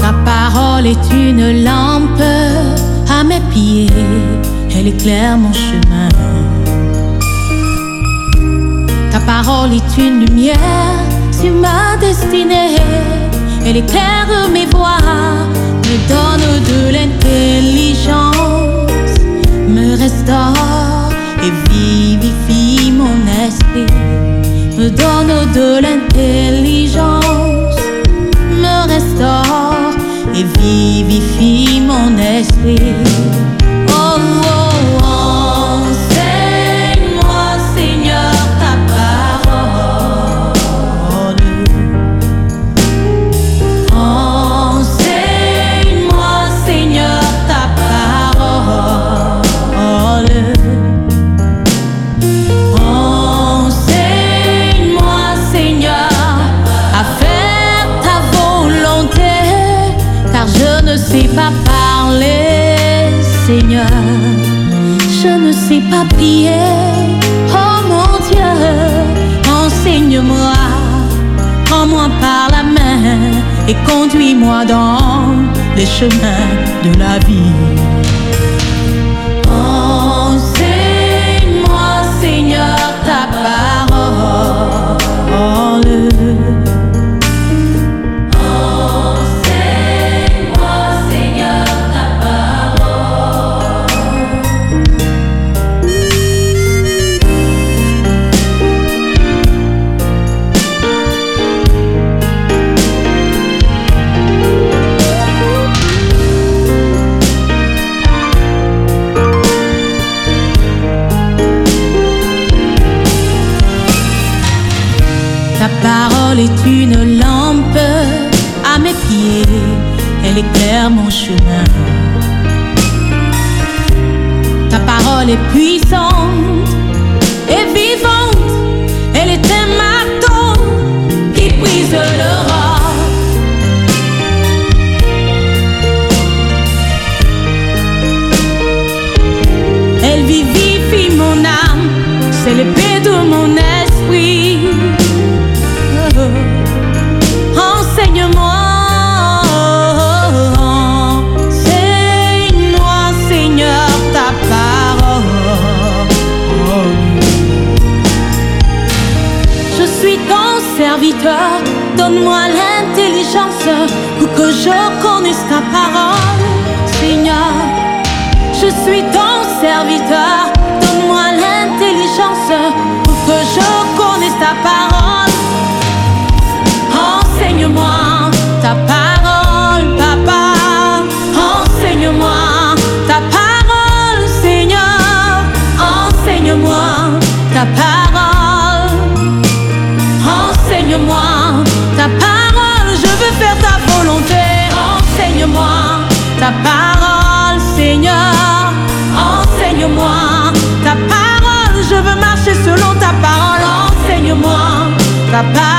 Ta parole est une lampe à mes pieds, elle éclaire mon chemin. Ta parole est une lumière sur ma destinée, elle éclaire mes voies, me donne de l'intelligence, me restaure et vivifie mon esprit, me donne de l'intelligence, me restaure et vivifie mon esprit. Pas parler, Seigneur. Je ne sais pas prier, oh mon Dieu, enseigne-moi. Prends-moi par la main et conduis-moi dans les chemins de la vie. Ta parole est une lampe à mes pieds, elle éclaire mon chemin. Ta parole est puissante et vivante, elle est un marteau qui brise le. Elle vivifie mon âme, c'est l'épée de mon esprit. Donne-moi l'intelligence pour que je connaisse ta parole, Seigneur. Je suis ton serviteur, Enseigne-moi ta parole. Je veux marcher selon ta parole. Enseigne-moi ta parole.